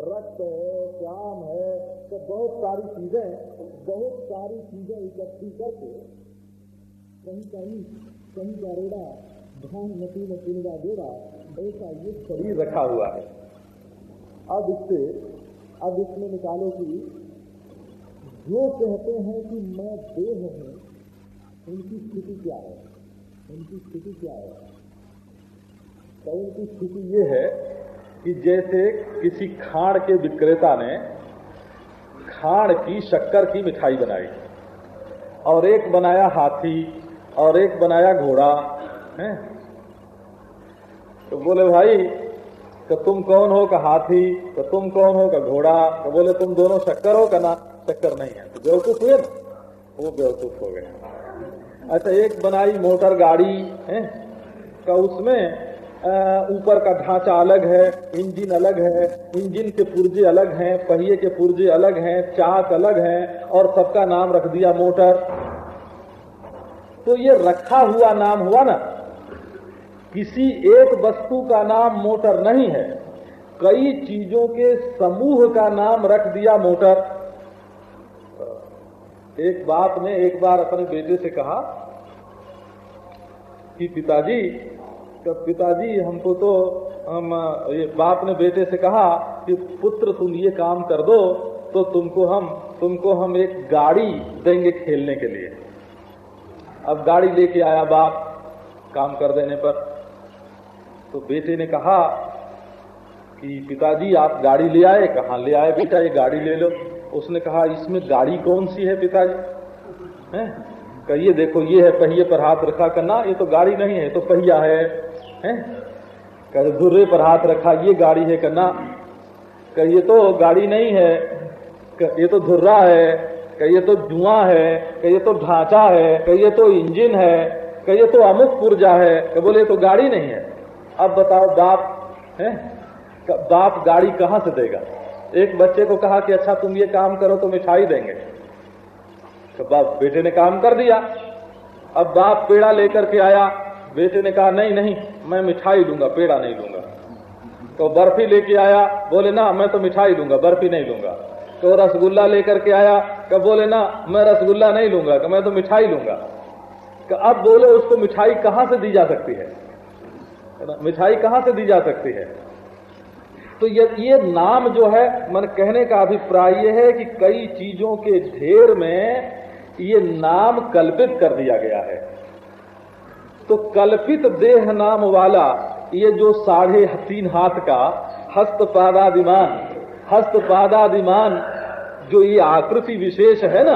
रक्त है श्याम है तो बहुत सारी चीज़ें बहुत सारी चीज़ें इकट्ठी करके कहीं कहीं कहीं का रेड़ा धान नदी में ऐसा ये शरीर रखा हुआ है। अब इससे, अब इसमें निकालो कि जो कहते हैं कि मैं देह हूँ, उनकी स्थिति क्या है? उनकी स्थिति क्या है? तो उनकी स्थिति ये है कि जैसे किसी खाड़ के विक्रेता ने खाड़ की शक्कर की मिठाई बनाई, और एक बनाया हाथी, और एक बनाया घोड़ा, है? तो बोले, भाई तो तुम कौन हो का हाथी तो तुम कौन हो का घोड़ा? तो बोले, तुम दोनों शक्कर हो का ना, शक्कर नहीं है। तो बेवकूफ़ हुए ना? वो बेवकूफ़ हो गए अच्छा एक बनाई मोटर गाड़ी, है, का उसमें ऊपर का ढांचा अलग है, इंजन अलग है, इंजन के पुर्जे अलग हैं, पहिए के पुर्जे अलग हैं, चाक अलग हैं, और सबका नाम रख दिया मोटर। तो ये रखा हुआ नाम हुआ ना, किसी एक वस्तु का नाम मोटर नहीं है। कई चीज़ों के समूह का नाम रख दिया मोटर। एक बाप ने एक बार अपने बेटे से कहा कि पिताजी तो पिताजी हमको तो हम ये बाप ने बेटे से कहा कि, पुत्र, तुम ये काम कर दो तो तुमको हम तुमको हम एक गाड़ी देंगे खेलने के लिए. अब गाड़ी लेके आया बाप, काम कर देने पर। तो बेटे ने कहा कि, पिताजी, आप गाड़ी ले आए, कहा ले आए बेटा, ये गाड़ी ले लो। उसने कहा, इसमें गाड़ी कौन सी है पिताजी? कहिए, देखो, ये है पहिए पर हाथ रखा करना, ये तो गाड़ी नहीं है तो पहिया है। हैं? कहे धुर्रे पर हाथ रखा, ये गाड़ी है करना कहिए तो गाड़ी नहीं है। ये तो धुर्रा है। कहिए तो जुआ है। कहिए तो ढांचा है। कहिए तो इंजन है। कहिए तो अमुक पुर्जा है। कह, बोले तो गाड़ी नहीं है। अब बताओ, बाप, है? बाप गाड़ी कहाँ से देगा? एक बच्चे को कहा कि अच्छा तुम ये काम करो तो मिठाई देंगे। तो बाप, बेटे ने काम कर दिया। अब बाप पेड़ा लेकर के आया। बेटे ने कहा, नहीं नहीं मैं मिठाई लूँगा पेड़ा नहीं लूँगा तो बर्फ़ी लेके आया, बोले, ना, मैं तो मिठाई लूँगा बर्फ़ी नहीं लूँगा तो रसगुल्ला लेकर के आया कब बोले, ना, मैं रसगुल्ला नहीं लूँगा कि मैं तो मिठाई लूँगा। कि अब बोलो, उसको मिठाई कहाँ से दी जा सकती है? मिठाई कहाँ से दी जा सकती है? तो ये ये नाम जो है, मन कहने का अभिप्राय ये है कि कई चीज़ों के ढेर में ये नाम कल्पित कर दिया गया है। तो कल्पित देह नाम वाला, ये जो साढ़े तीन हाथ का हस्तपादादिमान हस्तपादादिमान जो ये आकृति विशेष है ना,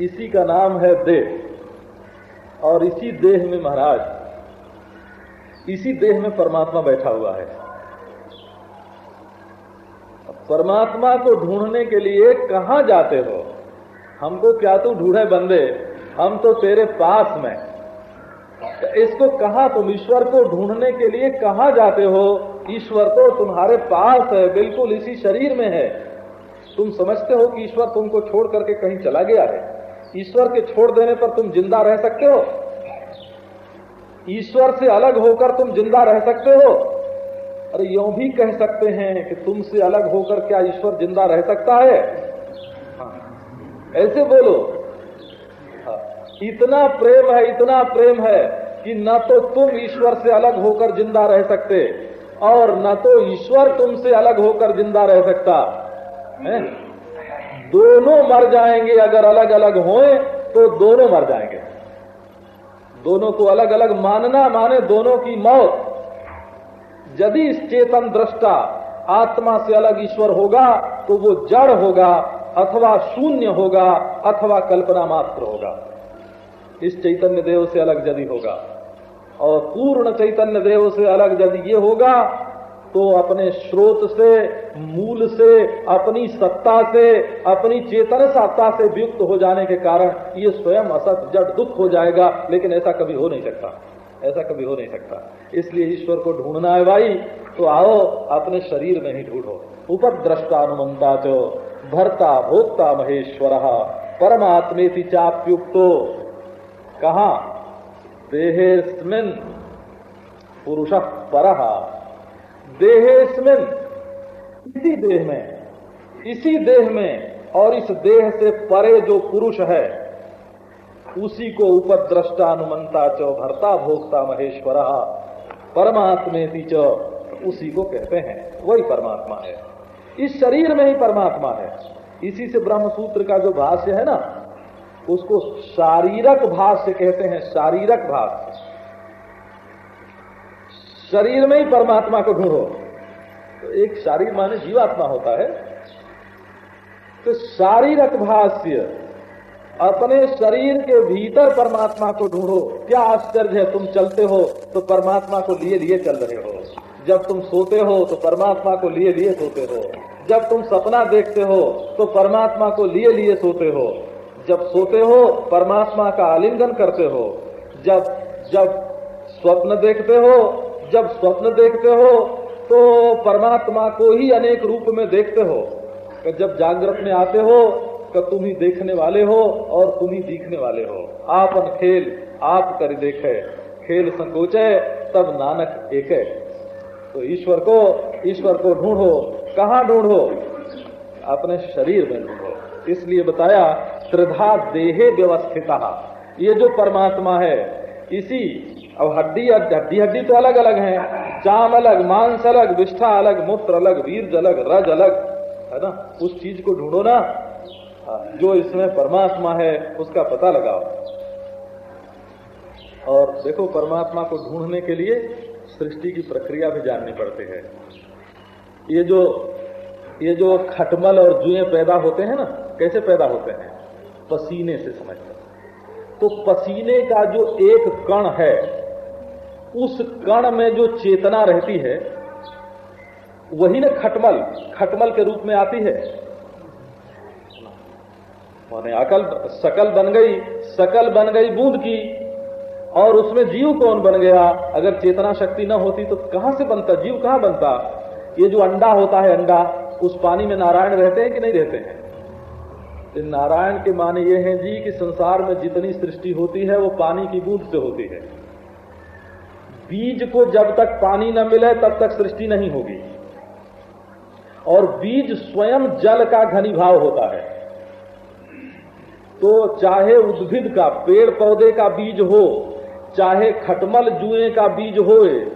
इसी का नाम है देह। और इसी देह में महाराज, इसी देह में परमात्मा बैठा हुआ है। परमात्मा को ढूँढने के लिए कहा जाते हो? हमको क्या तू ढूंढे बंदे? हम तो तेरे पास में। इसको कहा तुम ईश्वर को ढूँढने के लिए कहा जाते हो? ईश्वर तो तुम्हारे पास है, बिल्कुल इसी शरीर में है। तुम समझते हो कि ईश्वर तुमको छोड़ करके कहीं चला गया है। ईश्वर के छोड़ देने पर तुम ज़िंदा रह सकते हो। ईश्वर से अलग होकर तुम ज़िंदा रह सकते हो। अरे यो भी कह सकते हैं कि तुमसे अलग होकर क्या ईश्वर ज़िंदा रह सकता है? ऐसे बोलो इतना प्रेम है, इतना प्रेम है कि न तो तुम ईश्वर से अलग होकर ज़िंदा रह सकते और न तो ईश्वर तुमसे अलग होकर ज़िंदा रह सकता। है? दोनों मर जाएँगे, अगर अलग अलग होए तो दोनों मर जाएँगे। दोनों को अलग अलग मानना माने दोनों की मौत। यदि चेतन दृष्टा आत्मा से अलग ईश्वर होगा तो वो जड़ होगा, अथवा शून्य होगा, अथवा कल्पना मात्र होगा। इस चैतन्य देव से अलग यदि होगा और पूर्ण चैतन्य देव से अलग यदि ये होगा तो अपने स्रोत से, मूल से, अपनी सत्ता से, अपनी चेतन सत्ता से युक्त हो जाने के कारण ये स्वयं असत, जड़, दुख हो जाएगा। लेकिन ऐसा कभी हो नहीं सकता। ऐसा कभी हो नहीं सकता। इसलिए ईश्वर को ढूंढना है भाई तो आओ, अपने शरीर में ही ढूंढो। उपद्रष्टा अनुमंता जो भरता, भोक्ता महेश्वर, परमात्मेति चाप्युक्तो। कहा, देहेस्मिन पुरुष पर। देहेस्मिन, इसी देह में, इसी देह में, और इस देह से परे जो पुरुष है, उसी को उपद्रष्टा अनुमंता चो भरता भोक्ता महेश्वर, परमात्मे च उसी को कहते हैं। वही परमात्मा है। इस शरीर में ही परमात्मा है। इसी से ब्रह्म सूत्र का जो भाष्य है ना उसको शारीरक भाष्य कहते हैं, शारीरक भाष्य शरीर में ही परमात्मा को ढूंढो। तो एक शारीर माने जीवात्मा होता है। तो शारीरक भाष्य, अपने शरीर के भीतर परमात्मा को ढूंढो। क्या आश्चर्य है, तुम चलते हो तो परमात्मा को लिए लिए चल रहे हो। जब तुम सोते हो तो परमात्मा को लिए लिए सोते हो। जब तुम सपना देखते हो तो परमात्मा को लिए लिए सोते हो। जब सोते हो, परमात्मा का आलिंगन करते हो, जब जब स्वप्न देखते हो, जब स्वप्न देखते हो तो परमात्मा को ही अनेक रूप में देखते हो। जब जागृत में आते हो तो तुम ही देखने वाले हो और तुम ही दिखने वाले हो। आपन खेल, आप कर देखे, खेल संकोचे, तब नानक एक। है तो ईश्वर को ईश्वर को ढूंढो। कहाँ ढूंढो? अपने शरीर में ढूंढो। इसलिए बताया त्रिधा देहे व्यवस्थित। ये जो परमात्मा है इसी अब हड्डी हड्डी हड्डी तो अलग अलग है। चाम अलग मांस अलग विष्ठा अलग मूत्र अलग वीर अलग रज अलग है ना? उस चीज़ को ढूंढो ना। हाँ, जो इसमें परमात्मा है उसका पता लगाओ। और देखो परमात्मा को ढूँढने के लिए सृष्टि की प्रक्रिया भी जाननी पड़ती है। ये जो ये जो खटमल और जुए पैदा होते हैं ना कैसे पैदा होते हैं? पसीने से समझते तो पसीने का जो एक कण है, उस कण में जो चेतना रहती है, वही ना खटमल खटमल के रूप में आती है। माने अकल, सकल बन गई, सकल बन गई बूंद की, और उसमें जीव कौन बन गया? अगर चेतना शक्ति न होती तो कहाँ से बनता? जीव कहाँ बनता? ये जो अंडा होता है अंडा, उस पानी में नारायण रहते हैं कि नहीं रहते हैं? नारायण के माने ये हैं जी कि संसार में जितनी सृष्टि होती है वो पानी की बूंद से होती है। बीज को जब तक पानी न मिले, तब तक सृष्टि नहीं होगी। और बीज स्वयं जल का घनीभाव होता है। तो चाहे उद्भिद का पेड़ पौधे का बीज हो, चाहे खटमल जुए का बीज होए,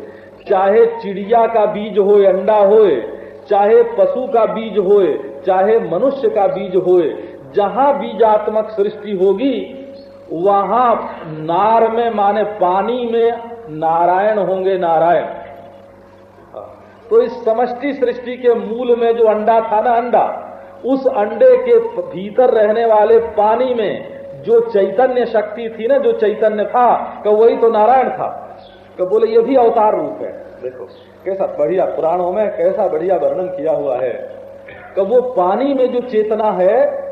चाहे चिड़िया का बीज होए, अंडा होए, चाहे पशु का बीज होए, चाहे मनुष्य का बीज होए जहाँ बीजात्मक सृष्टि होगी, वहाँ नार में, माने पानी में नारायण होंगे नारायण। तो इस समष्टि सृष्टि के मूल में जो अंडा था ना अंडा, उस अंडे के भीतर रहने वाले पानी में जो चैतन्य शक्ति थी ना, जो चैतन्य था कि वही तो नारायण था। कि बोले, ये भी अवतार रूप है। देखो, कैसा बढ़िया पुराणों में, कैसा बढ़िया वर्णन किया हुआ है। कि वो पानी में जो चेतना है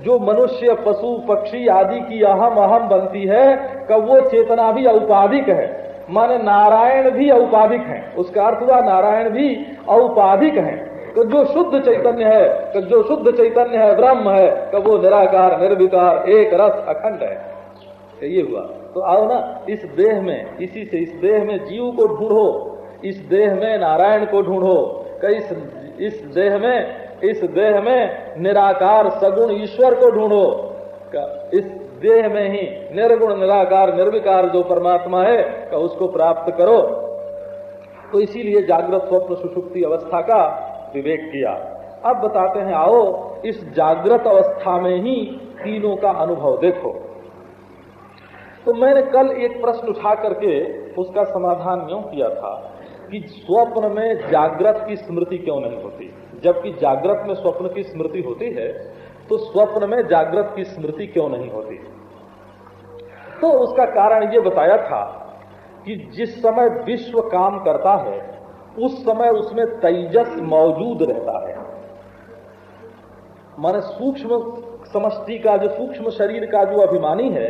जो मनुष्य, पशु, पक्षी आदि की अहम अहम बनती है, कब वो चेतना भी औपाधिक है। माने नारायण भी औपाधिक है। उसका अर्थ हुआ नारायण भी औपाधिक है। कि जो शुद्ध चैतन्य है कि जो शुद्ध चैतन्य है, ब्रह्म है कि वो निराकार, निर्विकार, एक रस अखंड है। ये हुआ। तो आओ ना, इस देह में, इसी से इस देह में जीव को ढूंढो। इस देह में नारायण को ढूंढो। इस इस देह में इस देह में निराकार सगुण ईश्वर को ढूंढो। इस देह में ही निर्गुण, निराकार, निर्विकार जो परमात्मा है, का उसको प्राप्त करो। तो इसीलिए जागृत स्वप्न सुषुप्ति अवस्था का विवेक किया। अब बताते हैं, आओ, इस जागृत अवस्था में ही तीनों का अनुभव देखो। तो मैंने कल एक प्रश्न उठा करके उसका समाधान क्यों किया था कि स्वप्न में जागृत की स्मृति क्यों नहीं होती? जबकि जागृत में स्वप्न की स्मृति होती है तो स्वप्न में जागृत की स्मृति क्यों नहीं होती? तो उसका कारण ये बताया था कि जिस समय विश्व काम करता है, उस समय उसमें तेजस मौजूद रहता है। माने सूक्ष्म समष्टि का जो सूक्ष्म शरीर का जो अभिमानी है,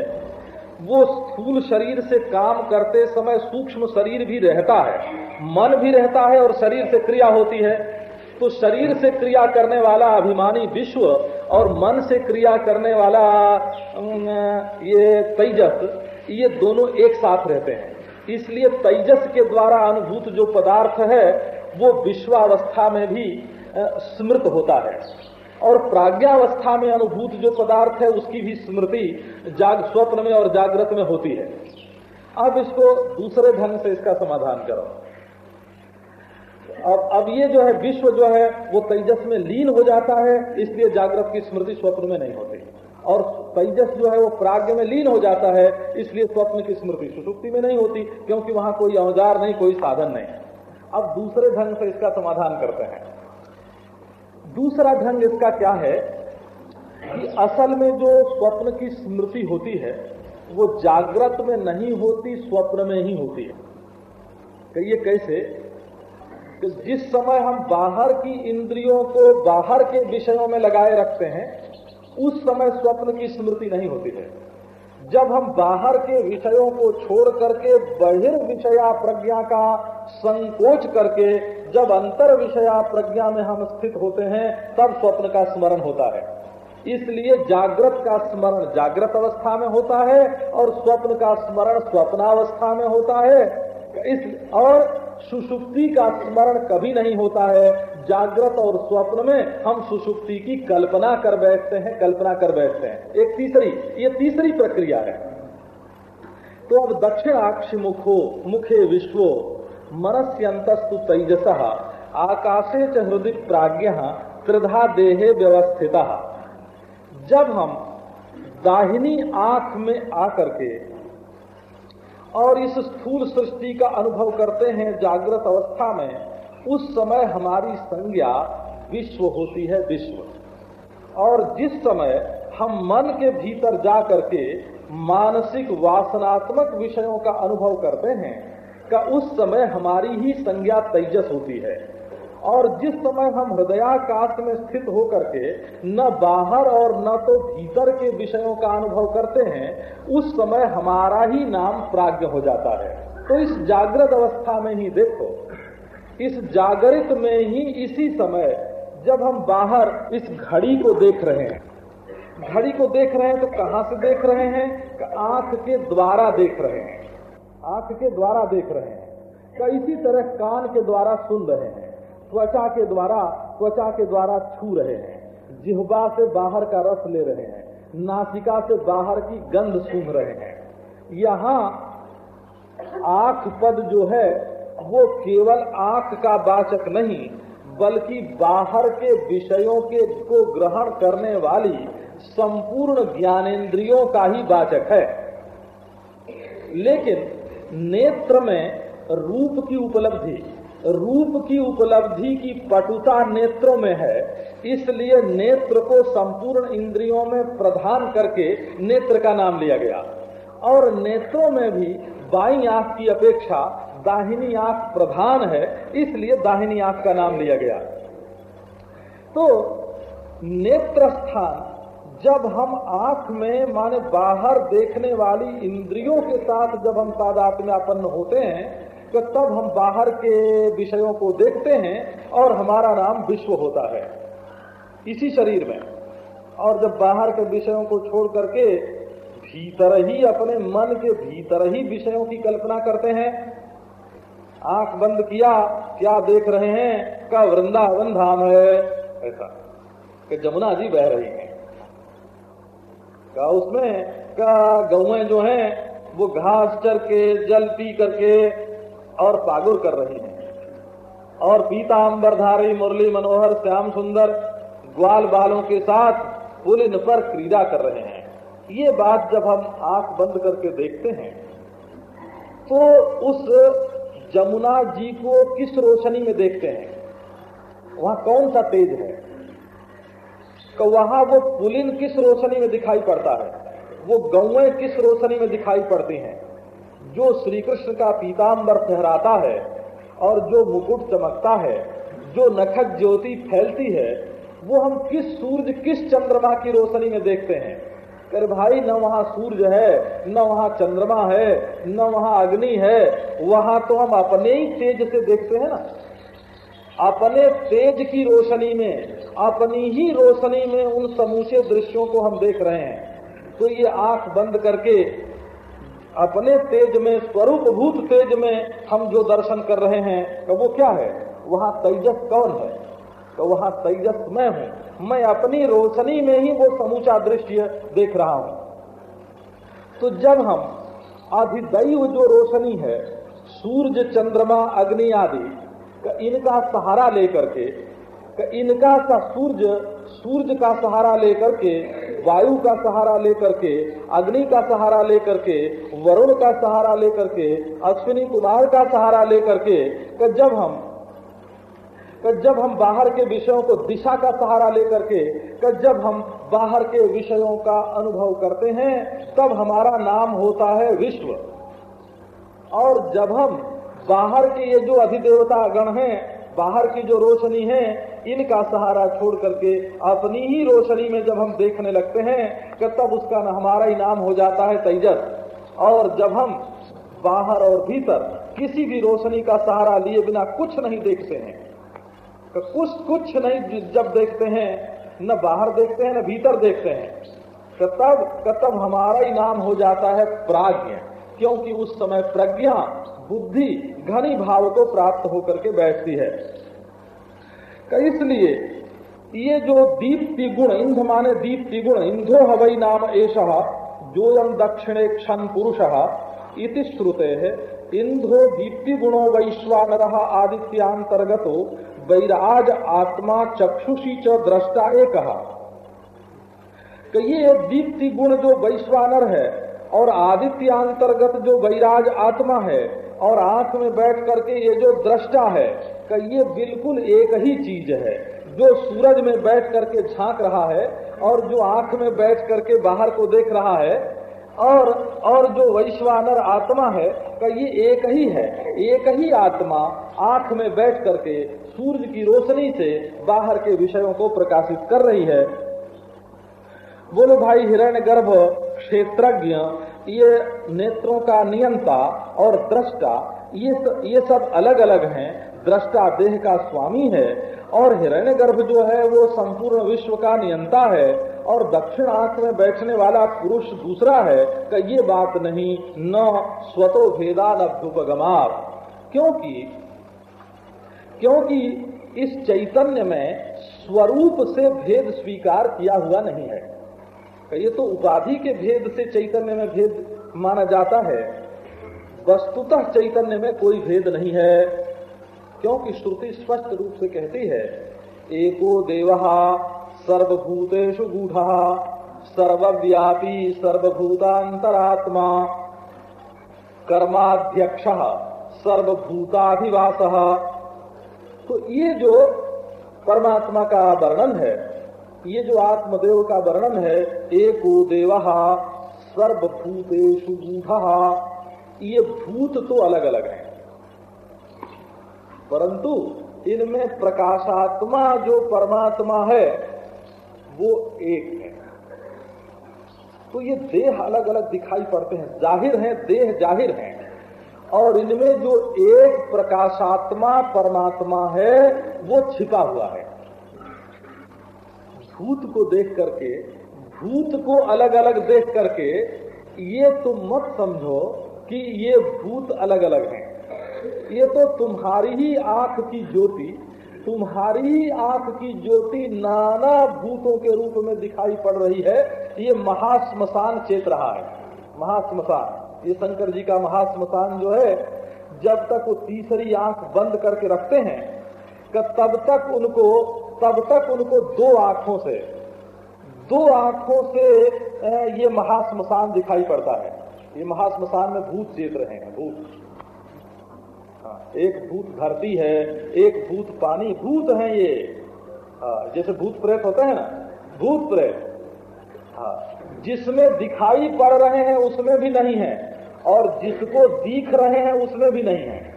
वो स्थूल शरीर से काम करते समय सूक्ष्म शरीर भी रहता है, मन भी रहता है और शरीर से क्रिया होती है। तो शरीर से क्रिया करने वाला अभिमानी विश्व और मन से क्रिया करने वाला ये तेजस, ये दोनों एक साथ रहते हैं। इसलिए तेजस के द्वारा अनुभूत जो पदार्थ है, वो विश्वावस्था में भी स्मृत होता है। और प्राज्ञावस्था में अनुभूत जो पदार्थ है, उसकी भी स्मृति जाग, स्वप्न में और जागृत में होती है। अब इसको दूसरे ढंग से इसका समाधान करो। अब अब ये जो है विश्व जो है, वो तेजस में लीन हो जाता है, इसलिए जागृत की स्मृति स्वप्न में नहीं होती। और तेजस जो है, वो प्राग्ञ में लीन हो जाता है, इसलिए स्वप्न की स्मृति सुसुप्ति में नहीं होती, क्योंकि वहाँ कोई औज़ार नहीं, कोई साधन नहीं। अब दूसरे ढंग से इसका समाधान करते हैं। दूसरा ढंग इसका क्या है कि असल में जो स्वप्न की स्मृति होती है, वो जागृत में नहीं होती, स्वप्न में ही होती है। कहिए कैसे? कि जिस समय हम बाहर की इंद्रियों को बाहर के विषयों में लगाए रखते हैं, उस समय स्वप्न की स्मृति नहीं होती है। जब हम बाहर के विषयों को छोड़ करके बहिर्विषया प्रज्ञा का संकोच करके जब अंतर विषया प्रज्ञा में हम स्थित होते हैं, तब स्वप्न का स्मरण होता है। इसलिए जागृत का स्मरण जागृत अवस्था में होता है और स्वप्न का स्मरण स्वप्नावस्था में होता है। इस, और सुषुप्ति का स्मरण कभी नहीं होता है। जागृत और स्वप्न में हम सुषुप्ति की कल्पना कर बैठते हैं, कल्पना कर बैठते हैं। एक तीसरी, ये तीसरी प्रक्रिया है। तो अब दक्षिणाक्ष मुखो मुखे विश्वो, मनस्यंतस्तु तेजस, आकाशे च हृदय प्राज्ञ त्रिधा देहे व्यवस्थित। जब हम दाहिनी आँख में आकर के और इस स्थूल सृष्टि का अनुभव करते हैं जागृत अवस्था में, उस समय हमारी संज्ञा विश्व होती है विश्व। और जिस समय हम मन के भीतर जा करके मानसिक वासनात्मक विषयों का अनुभव करते हैं, का उस समय हमारी ही संज्ञा तेजस होती है। और जिस समय हम हृदयाकाश में स्थित होकर के न बाहर और न तो भीतर के विषयों का अनुभव करते हैं, उस समय हमारा ही नाम प्राज्ञ हो जाता है। तो इस जागृत अवस्था में ही देखो, इस जागृत में ही इसी समय जब हम बाहर इस घड़ी को देख रहे हैं। घड़ी को देख रहे हैं तो कहाँ से देख रहे हैं? आँख के द्वारा देख रहे हैं। आँख के द्वारा देख रहे हैं। का इसी तरह कान के द्वारा सुन रहे हैं। त्वचा के द्वारा, त्वचा के द्वारा छू रहे हैं। जिहबा से बाहर का रस ले रहे हैं। नासिका से बाहर की गंध सूंघ रहे हैं। यहाँ आख पद जो है, वो केवल आँख का वाचक नहीं, बल्कि बाहर के विषयों के को ग्रहण करने वाली संपूर्ण ज्ञानेन्द्रियों का ही वाचक है। लेकिन नेत्र में रूप की उपलब्धि रूप की उपलब्धि की पटुता नेत्रों में है, इसलिए नेत्र को संपूर्ण इंद्रियों में प्रधान करके नेत्र का नाम लिया गया। और नेत्रों में भी बाई आँख की अपेक्षा दाहिनी आँख प्रधान है, इसलिए दाहिनी आँख का नाम लिया गया। तो नेत्र स्थान जब हम आँख में, माने बाहर देखने वाली इंद्रियों के साथ जब हम तादात्म्यापन्न होते हैं तो तब हम बाहर के विषयों को देखते हैं और हमारा नाम विश्व होता है, इसी शरीर में। और जब बाहर के विषयों को छोड़ करके भीतर ही अपने मन के भीतर ही विषयों की कल्पना करते हैं, आँख बंद किया, क्या देख रहे हैं? का वृंदावन धाम है। ऐसा। कि जमुना जी बह रही है। का उसमें, का गौएँ जो हैं, वो घास चर के, जल पी करके और पागुर कर रही हैं। और पीता पीताम्बरधारी, मुरली, मनोहर, श्याम सुंदर, ग्वाल बालों के साथ पुलिन पर क्रीड़ा कर रहे हैं। ये बात जब हम आँख बंद करके देखते हैं तो उस जमुना जी को किस रोशनी में देखते हैं? वहाँ कौन सा तेज है? तो वहाँ वो पुलिन किस रोशनी में दिखाई पड़ता है? वो गौएँ किस रोशनी में दिखाई पड़ती हैं? जो श्री कृष्ण का पीताम्बर फहराता है और जो मुकुट चमकता है, जो नखक ज्योति फैलती है, वो हम किस सूर्य किस चंद्रमा की रोशनी में देखते हैं? कर भाई, न वहाँ सूर्य है, न वहाँ चंद्रमा है, न वहाँ अग्नि है, वहाँ तो हम अपने ही तेज से देखते हैं ना। अपने तेज की रोशनी में, अपनी ही रोशनी में उन समूचे दृश्यों को हम देख रहे हैं। तो ये आँख बंद करके अपने तेज में स्वरूप भूत तेज में हम जो दर्शन कर रहे हैं तो वो क्या है? वहाँ तेजस कौन है? तो वहाँ तेजस मैं हूँ। मैं अपनी रोशनी में ही वो समूचा दृश्य देख रहा हूँ। तो जब हम अधिदैव जो रोशनी है, सूर्य, चंद्रमा, अग्नि आदि इनका सहारा लेकर के इनका सा सूर्य सूर्य का सहारा लेकर के, वायु का सहारा लेकर के, अग्नि का सहारा लेकर के, वरुण का सहारा लेकर के, अश्विनी कुमार का सहारा लेकर के जब हम जब हम बाहर के विषयों को दिशा का सहारा लेकर के जब हम बाहर के विषयों का अनुभव करते हैं, तब हमारा नाम होता है विश्व। और जब हम बाहर के ये जो अधिदेवता गण हैं, बाहर की जो रोशनी है इनका सहारा छोड़ करके अपनी ही रोशनी में जब हम देखने लगते हैं कि तब उसका हमारा ही नाम हो जाता है तेजस और जब हम बाहर और भीतर किसी भी रोशनी का सहारा लिए बिना कुछ नहीं देखते हैं कुछ कुछ नहीं जब देखते हैं, न बाहर देखते हैं, न भीतर देखते हैं तब तब हमारा ही नाम हो जाता है प्राज्ञ। क्योंकि उस समय प्रज्ञा, बुद्धि, घनी भाव को प्राप्त होकर के बैठती है। इसलिए ये जो दीप्ति गुण इंध माने दीप्ति गुण इंधो हवई नाम एश जोयम दक्षिणे क्षण पुरुष, इति श्रुते है। इंधो दीप्ति गुणो वैश्वानर आदित्यांतर्गतो वैराज आत्मा चक्षुषी च दृष्टा एक। कि ये दीप्ति गुण जो वैश्वानर है और आदित्यांतर्गत जो वैराज आत्मा है और आँख में बैठ करके ये जो दृष्टा है, कि ये बिल्कुल एक ही चीज़ है। जो सूरज में बैठ करके झाँक रहा है और जो आँख में बैठ करके बाहर को देख रहा है, और और जो वैश्वानर आत्मा है, का ये एक ही है। एक ही आत्मा आँख में बैठ करके सूर्य की रोशनी से बाहर के विषयों को प्रकाशित कर रही है। बोलो भाई हिरण्य गर्भ क्षेत्रज्ञ ये नेत्रों का नियंता और दृष्टा ये स, ये सब अलग अलग हैं। दृष्टा देह का स्वामी है और हिरण्य गर्भ जो है वो संपूर्ण विश्व का नियंता है और दक्षिण आँख में बैठने वाला पुरुष दूसरा है कि ये बात नहीं न स्वतो भेदान अभ्युपगमार क्योंकि क्योंकि इस चैतन्य में स्वरूप से भेद स्वीकार किया हुआ नहीं है। ये तो उपाधि के भेद से चैतन्य में भेद माना जाता है। वस्तुतः चैतन्य में कोई भेद नहीं है, क्योंकि श्रुति स्पष्ट रूप से कहती है, एको देव सर्वभूतेषु गूढ़, सर्वव्यापी सर्वभूतांतरात्मा कर्माध्यक्ष, सर्वभूताधिवास। तो ये जो परमात्मा का वर्णन है ये जो आत्मदेव का वर्णन है, एको देव सर्वभूतेषु गूढ़ ये भूत तो अलग अलग है। परंतु इनमें प्रकाशात्मा जो परमात्मा है, वो एक है। तो ये देह अलग अलग दिखाई पड़ते हैं। ज़ाहिर है, देह ज़ाहिर है। और इनमें जो एक प्रकाशात्मा परमात्मा है, वो छिपा हुआ है। भूत को देख करके, भूत को अलग अलग देख करके, ये तुम मत समझो कि ये भूत अलग अलग हैं। ये तो तुम्हारी ही आँख की ज्योति, तुम्हारी ही आँख की ज्योति नाना भूतों के रूप में दिखाई पड़ रही है। ये महाश्मशान चेत रहा है। महाश्मशान, ये शंकर जी का महाश्मशान जो है, जब तक वो तीसरी आँख बंद करके रखते हैं तब तक उनको तब तक उनको दो आँखों से दो आँखों से ये महाश्मशान दिखाई पड़ता है। ये महाश्मशान में भूत चेत रहे हैं भूत। एक भूत धरती है एक भूत पानी भूत है ये। हाँ, जैसे भूत प्रेत होते हैं ना भूत प्रेत। हाँ जिसमें दिखाई पड़ रहे हैं उसमें भी नहीं है और जिसको दिख रहे हैं उसमें भी नहीं है।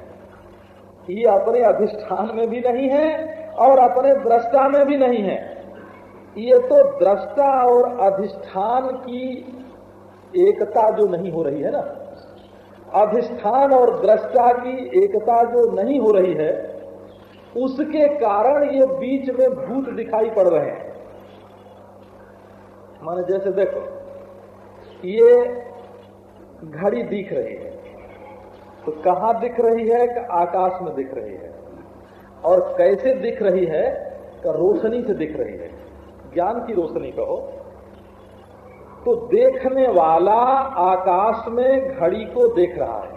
ये अपने अधिष्ठान में भी नहीं है और अपने दृष्टा में भी नहीं है। ये तो दृष्टा और अधिष्ठान की एकता जो नहीं हो रही है ना। अधिष्ठान और दृष्टा की एकता जो नहीं हो रही है, उसके कारण ये बीच में भूत दिखाई पड़ रहे हैं। माने जैसे देखो, ये घड़ी दिख रही है। तो कहा दिख रही है कि आकाश में दिख रही है? और कैसे दिख रही है का रोशनी से दिख रही है? ज्ञान की रोशनी कहो। तो देखने वाला आकाश में घड़ी को देख रहा है।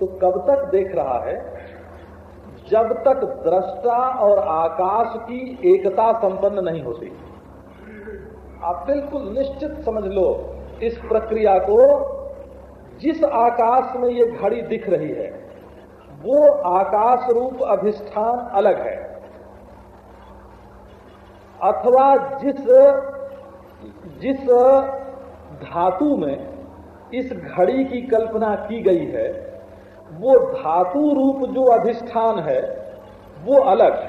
तो कब तक देख रहा है? जब तक दृष्टा और आकाश की एकता संपन्न नहीं होती। आप बिल्कुल निश्चित समझ लो, इस प्रक्रिया को जिस आकाश में ये घड़ी दिख रही है, वो आकाश रूप अधिष्ठान अलग है। अथवा जिस जिस धातु में इस घड़ी की कल्पना की गई है, वो धातु रूप जो अधिष्ठान है, वो अलग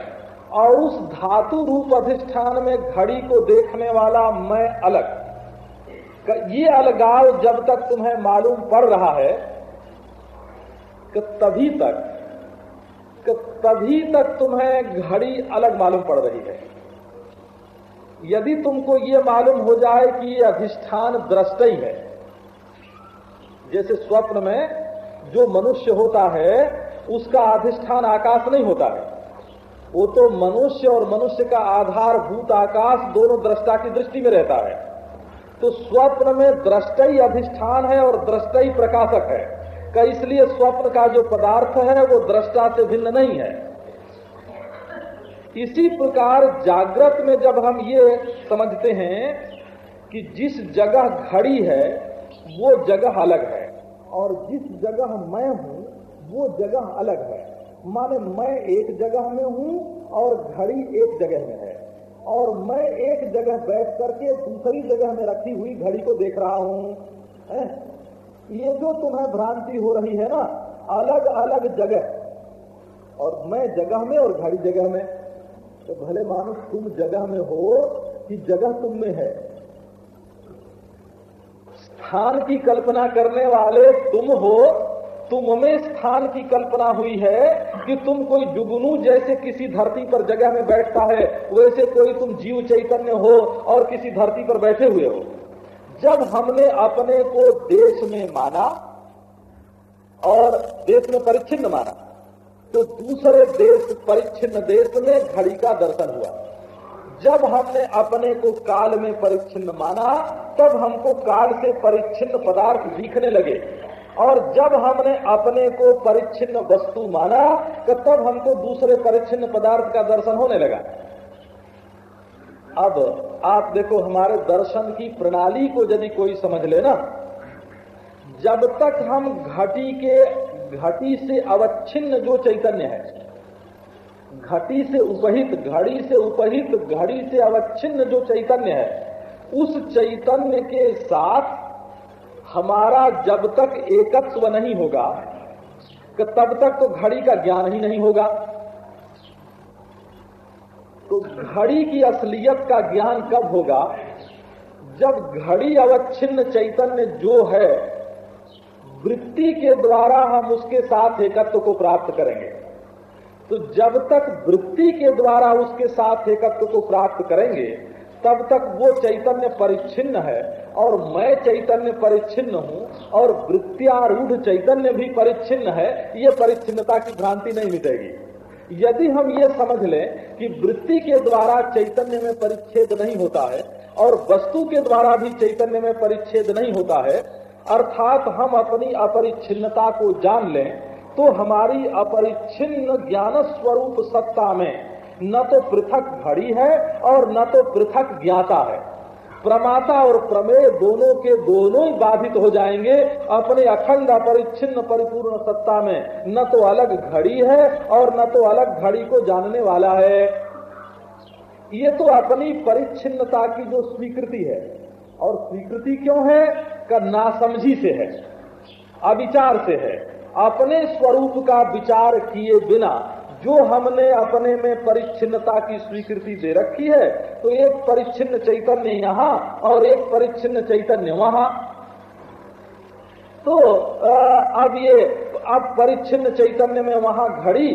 और उस धातु रूप अधिष्ठान में घड़ी को देखने वाला मैं अलग। ये अलगाव जब तक तुम्हें मालूम पड़ रहा है कि तभी तक, कि तभी तक तुम्हें घड़ी अलग मालूम पड़ रही है। यदि तुमको ये मालूम हो जाए कि ये अधिष्ठान दृष्ट ही है, जैसे स्वप्न में जो मनुष्य होता है, उसका अधिष्ठान आकाश नहीं होता है। वो तो मनुष्य और मनुष्य का आधारभूत आकाश दोनों दृष्टा की दृष्टि में रहता है। तो स्वप्न में दृष्ट ही अधिष्ठान है और दृष्ट ही प्रकाशक है। का इसलिए स्वप्न का जो पदार्थ है, वो दृष्टा से भिन्न नहीं है। इसी प्रकार जागृत में जब हम ये समझते हैं कि जिस जगह घड़ी है, वो जगह अलग है। और जिस जगह मैं हूँ, वो जगह अलग है। माने मैं एक जगह में हूँ और घड़ी एक जगह में है। और मैं एक जगह बैठ करके दूसरी जगह में रखी हुई घड़ी को देख रहा हूँ। ये जो तुम्हें भ्रांति हो रही है ना, अलग अलग जगह। और मैं जगह में और घड़ी जगह में। तो भले मानो तुम जगह में हो कि जगह तुम में है। स्थान की कल्पना करने वाले तुम हो तुम में स्थान की कल्पना हुई है कि तुम कोई जुगनू जैसे किसी धरती पर जगह में बैठता है, वैसे कोई तुम जीव चैतन्य हो और किसी धरती पर बैठे हुए हो। जब हमने अपने को देश में माना और देश में परिच्छिन्न माना तो दूसरे देश, परिच्छिन्न देश में घड़ी का दर्शन हुआ। जब हमने अपने को काल में परिच्छिन्न माना, तब हमको काल से परिच्छिन्न पदार्थ दिखने लगे। और जब हमने अपने को परिच्छिन्न वस्तु माना तो तब हमको दूसरे परिच्छिन्न पदार्थ का दर्शन होने लगा। अब आप देखो, हमारे दर्शन की प्रणाली को यदि कोई समझ लेना जब तक हम घटी के, घटी से अवच्छिन्न जो चैतन्य है, घटी से उपहित, घड़ी से उपहित, घड़ी से अवच्छिन्न जो चैतन्य है, उस चैतन्य के साथ हमारा जब तक एकत्व नहीं होगा, कि तब तक तो घड़ी का ज्ञान ही नहीं होगा। तो घड़ी की असलियत का ज्ञान कब होगा? जब घड़ी अवच्छिन्न चैतन्य जो है, वृत्ति के द्वारा हम उसके साथ एकत्व को प्राप्त करेंगे। तो जब तक वृत्ति के द्वारा उसके साथ एकत्व को प्राप्त करेंगे तब तक वो चैतन्य परिच्छिन्न है और मैं चैतन्य परिच्छिन्न हूँ और वृत्तियारूढ़ चैतन्य भी परिच्छिन्न है, ये परिच्छिन्नता की भ्रांति नहीं मिटेगी। यदि हम ये समझ लें कि वृत्ति के द्वारा चैतन्य में परिच्छेद नहीं होता है और वस्तु के द्वारा भी चैतन्य में परिच्छेद नहीं होता है, अर्थात हम अपनी अपरिच्छिन्नता को जान लें तो हमारी अपरिच्छिन्न ज्ञान स्वरूप सत्ता में न तो पृथक घड़ी है और न तो पृथक ज्ञाता है। प्रमाता और प्रमेय दोनों के दोनों ही बाधित हो जाएँगे अपने अखंड अपरिच्छिन्न परिपूर्ण सत्ता में। न तो अलग घड़ी है और न तो अलग घड़ी को जानने वाला है। ये तो अपनी परिच्छिन्नता की जो स्वीकृति है। और स्वीकृति क्यों है? का नासमझी से है, अविचार से है। अपने स्वरूप का विचार किए बिना जो हमने अपने में परिच्छिन्नता की स्वीकृति दे रखी है तो एक परिच्छिन्न चैतन्य यहाँ और एक परिच्छिन्न चैतन्य वहाँ। तो अब ये, अब परिच्छिन्न चैतन्य में वहाँ घड़ी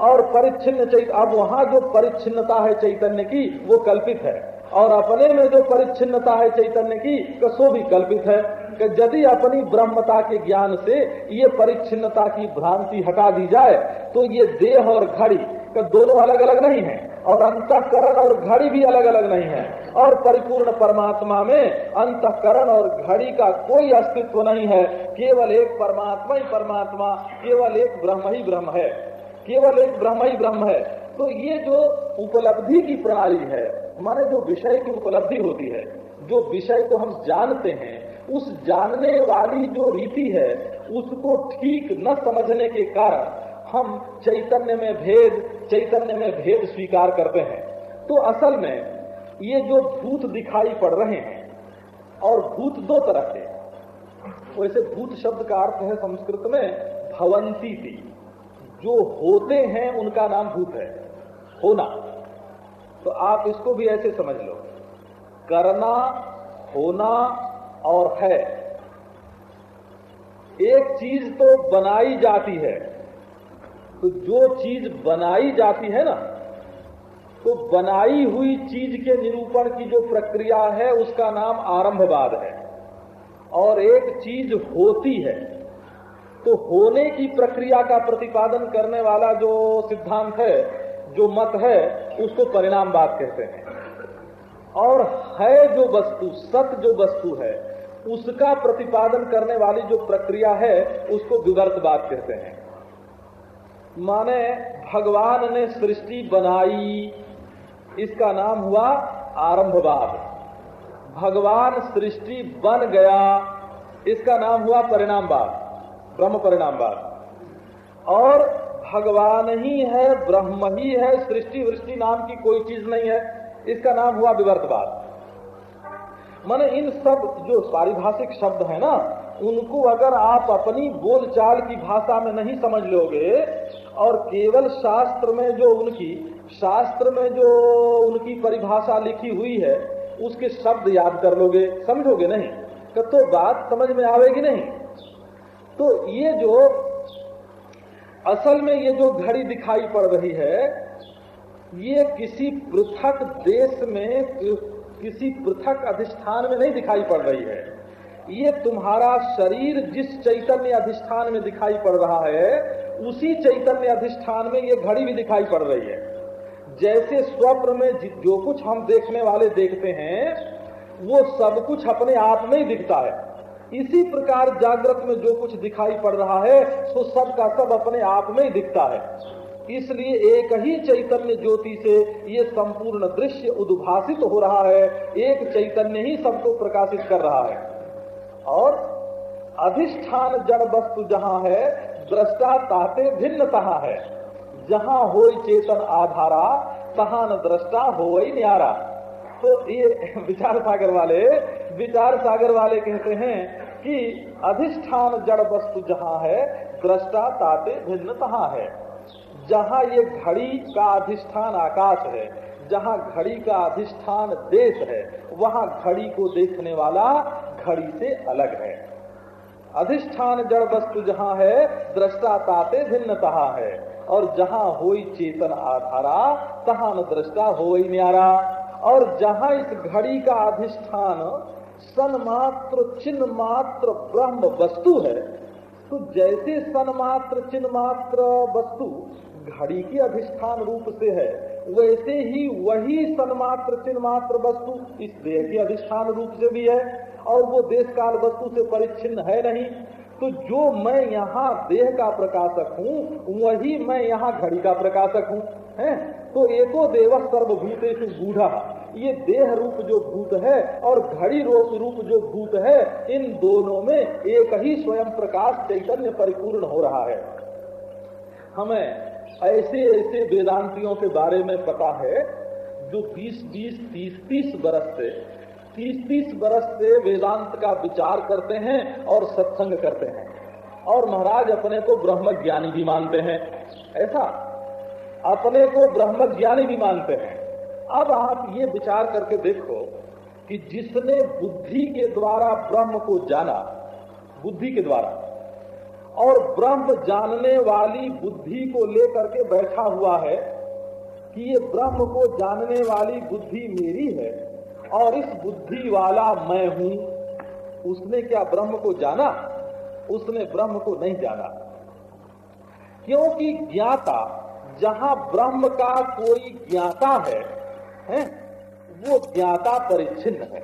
और परिच्छिन्न चैत अब वहाँ जो परिच्छिन्नता है चैतन्य की, वो कल्पित है। और अपने में जो परिच्छिन्नता है चैतन्य की सो भी कल्पित है कि यदि अपनी ब्रह्मता के ज्ञान से ये परिच्छिन्नता की भ्रांति हटा दी जाए तो ये देह और घड़ी कि दोनों अलग अलग नहीं है, और अंतकरण और घड़ी भी अलग अलग नहीं है, और परिपूर्ण परमात्मा में अंतकरण और घड़ी का कोई अस्तित्व नहीं है, केवल एक परमात्मा ही परमात्मा, केवल एक ब्रह्म ही ब्रह्म है, केवल एक ब्रह्म ही ब्रह्म है। तो ये जो उपलब्धि की प्रणाली है माने जो विषय की उपलब्धि होती है, जो विषय को हम जानते हैं, उस जानने वाली जो रीति है, उसको ठीक न समझने के कारण हम चैतन्य में भेद, चैतन्य में भेद स्वीकार करते हैं। तो असल में ये जो भूत दिखाई पड़ रहे हैं, और भूत दो तरह के वैसे भूत शब्द का अर्थ है संस्कृत में भवंती थी जो होते हैं, उनका नाम भूत है, होना। तो आप इसको भी ऐसे समझ लो। करना, होना और है। एक चीज़ तो बनाई जाती है। तो जो चीज़ बनाई जाती है ना तो बनाई हुई चीज़ के निरूपण की जो प्रक्रिया है, उसका नाम आरंभवाद है। और एक चीज़ होती है तो होने की प्रक्रिया का प्रतिपादन करने वाला जो सिद्धांत है जो मत है, उसको परिणामवाद कहते हैं। और है जो वस्तु, सत जो वस्तु है, उसका प्रतिपादन करने वाली जो प्रक्रिया है, उसको विवर्तवाद कहते हैं। माने भगवान ने सृष्टि बनाई, इसका नाम हुआ आरंभवाद। भगवान सृष्टि बन गया, इसका नाम हुआ परिणामवाद, ब्रह्म परिणामवाद। और भगवान ही है, ब्रह्म ही है, सृष्टि वृष्टि नाम की कोई चीज़ नहीं है। इसका नाम हुआ विवर्तवाद। माने इन सब जो पारिभाषिक शब्द है ना, उनको अगर आप अपनी बोलचाल की भाषा में नहीं समझ लोगे, और केवल शास्त्र में जो उनकी, शास्त्र में जो उनकी परिभाषा लिखी हुई है, उसके शब्द याद कर लोगे, समझोगे नहीं? तो बात समझ में आवेगी नहीं। तो ये जो असल में ये जो घड़ी दिखाई पड़ रही है, ये किसी पृथक देश में, किसी पृथक अधिष्ठान में नहीं दिखाई पड़ रही है। ये तुम्हारा शरीर जिस चैतन्य अधिष्ठान में दिखाई पड़ रहा है, उसी चैतन्य अधिष्ठान में ये घड़ी भी दिखाई पड़ रही है। जैसे स्वप्न में जो कुछ हम देखने वाले देखते हैं, वो सब कुछ अपने आप में ही दिखता है। इसी प्रकार जागृत में जो कुछ दिखाई पड़ रहा है तो सब का सब अपने आप में ही दिखता है। इसलिए एक ही चैतन्य ज्योति से ये संपूर्ण दृश्य उद्भासित हो रहा है, एक चैतन्य ही सबको प्रकाशित कर रहा है। और अधिष्ठान जड़ वस्तु जहाँ है दृष्टा ताते भिन्न तहा है। जहाँ हो चेतन आधारा, तहा न दृष्टा हो न्यारा। तो ये विचार सागर वाले, विचार सागर वाले कहते हैं कि अधिष्ठान जड़ वस्तु जहाँ है, दृष्टा ताते भिन्न तहा है। जहाँ ये घड़ी का अधिष्ठान आकाश है, जहाँ घड़ी का अधिष्ठान देश है, वहाँ घड़ी को देखने वाला घड़ी से अलग है। अधिष्ठान जड़ वस्तु जहाँ है, दृष्टा ताते भिन्नता है। और जहाँ हो चेतन आधारा, तहा न दृष्टा हो न्यारा। और जहाँ इस घड़ी का अधिष्ठान सन्मात्र चिन्ह मात्र, ब्रह्म वस्तु है तो जैसे सन्मात्र चिन्ह मात्र, वस्तु घड़ी की अधिष्ठान रूप से है, वैसे ही वही सन्मात्र चिन्ह मात्र, वस्तु इस देह के अधिष्ठान रूप से भी है, और वो देश काल वस्तु से परिच्छिन्न है नहीं। तो जो मैं यहाँ देह का प्रकाशक हूँ, वही मैं यहाँ घड़ी का प्रकाशक हूँ, है? तो एको देव सर्वभूतेषु बूढ़ा ये देह रूप जो भूत है और घड़ी रूप रूप जो भूत है, इन दोनों में एक ही स्वयं प्रकाश चैतन्य परिपूर्ण हो रहा है। हमें ऐसे ऐसे वेदांतियों के बारे में पता है, जो 20 20 30 30 बरस से 30 30 बरस से वेदांत का विचार करते हैं और सत्संग करते हैं। और महाराज अपने को ब्रह्म ज्ञानी भी मानते हैं। ऐसा? अपने को ब्रह्म ज्ञानी भी मानते हैं। अब आप ये विचार करके देखो कि जिसने बुद्धि के द्वारा ब्रह्म को जाना, बुद्धि के द्वारा, और ब्रह्म जानने वाली बुद्धि को लेकर के बैठा हुआ है कि ये ब्रह्म को जानने वाली बुद्धि मेरी है और इस बुद्धि वाला मैं हूँ उसने क्या ब्रह्म को जाना? उसने ब्रह्म को नहीं जाना। क्योंकि ज्ञाता जहाँ ब्रह्म का कोई ज्ञाता है, है वो ज्ञाता परिच्छिन्न है।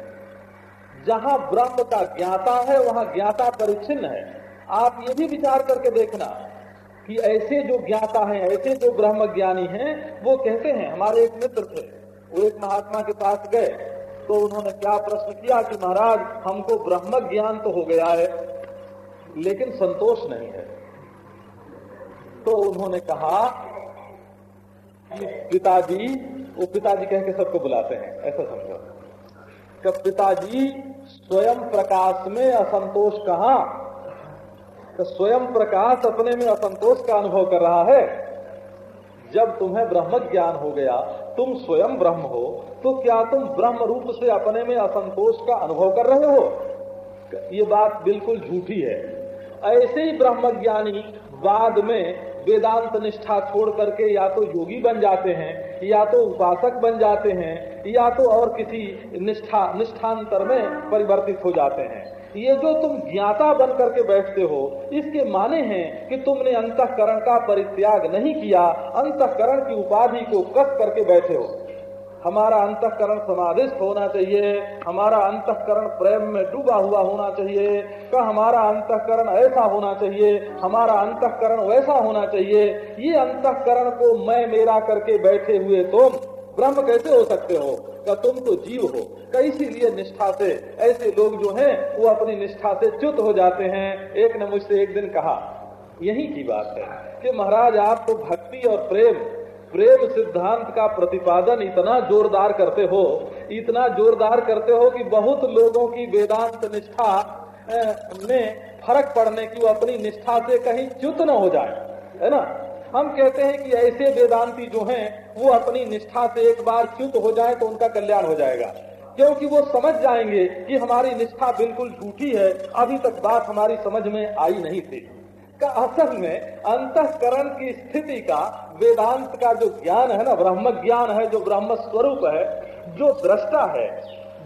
जहाँ ब्रह्म का ज्ञाता है वहाँ ज्ञाता परिच्छिन्न है। आप ये भी विचार करके देखना कि ऐसे जो ज्ञाता हैं ऐसे जो ब्रह्म ज्ञानी हैं वो कहते हैं हमारे एक मित्र थे वो एक महात्मा के पास गए। तो उन्होंने क्या प्रश्न किया कि महाराज, हमको ब्रह्म ज्ञान तो हो गया है, लेकिन संतोष नहीं है। तो उन्होंने कहा कि पिताजी, वो पिताजी कह के सबको बुलाते हैं, ऐसा समझो। कि पिताजी, स्वयं प्रकाश में असंतोष कहा? तो स्वयं प्रकाश अपने में असंतोष का अनुभव कर रहा है। जब तुम्हें ब्रह्म ज्ञान हो गया तुम स्वयं ब्रह्म हो तो क्या तुम ब्रह्म रूप से अपने में असंतोष का अनुभव कर रहे हो? ये बात बिल्कुल झूठी है। ऐसे ही ब्रह्म ज्ञानी बाद में वेदांत निष्ठा छोड़ करके या तो योगी बन जाते हैं, या तो उपासक बन जाते हैं, या तो और किसी निष्ठा, निष्ठांतर में परिवर्तित हो जाते हैं। ये जो तुम ज्ञाता बन करके बैठते हो, इसके माने हैं कि तुमने अंतकरण का परित्याग नहीं किया, अंतकरण की उपाधि को कस करके बैठे हो। हमारा अंतकरण समाधिस्थ होना चाहिए, हमारा अंतकरण प्रेम में डूबा हुआ होना चाहिए, का हमारा अंतकरण ऐसा होना चाहिए, हमारा अंतकरण वैसा होना चाहिए, ये अंतकरण को मैं मेरा करके बैठे हुए तुम ब्रह्म कैसे हो सकते हो? का तुम तो जीव हो। का इसीलिए निष्ठा से ऐसे लोग जो हैं, वो अपनी निष्ठा से च्युत हो जाते हैं। एक ने मुझसे एक दिन कहा, यही की बात है कि महाराज आप तो भक्ति और प्रेम प्रेम सिद्धांत का प्रतिपादन इतना जोरदार करते हो, इतना जोरदार करते हो कि बहुत लोगों की वेदांत निष्ठा में फ़र्क पड़ने की वो अपनी निष्ठा से कहीं च्युत न हो जाए। है ना? हम कहते हैं कि ऐसे वेदांती जो हैं वो अपनी निष्ठा से एक बार च्युत हो जाए तो उनका कल्याण हो जाएगा। क्योंकि वो समझ जाएँगे कि हमारी निष्ठा बिल्कुल झूठी है अभी तक बात हमारी समझ में आई नहीं थी। का असल में अंतकरण की स्थिति का वेदांत का जो ज्ञान है ना ब्रह्म ज्ञान है जो ब्रह्म स्वरूप है जो दृष्टा है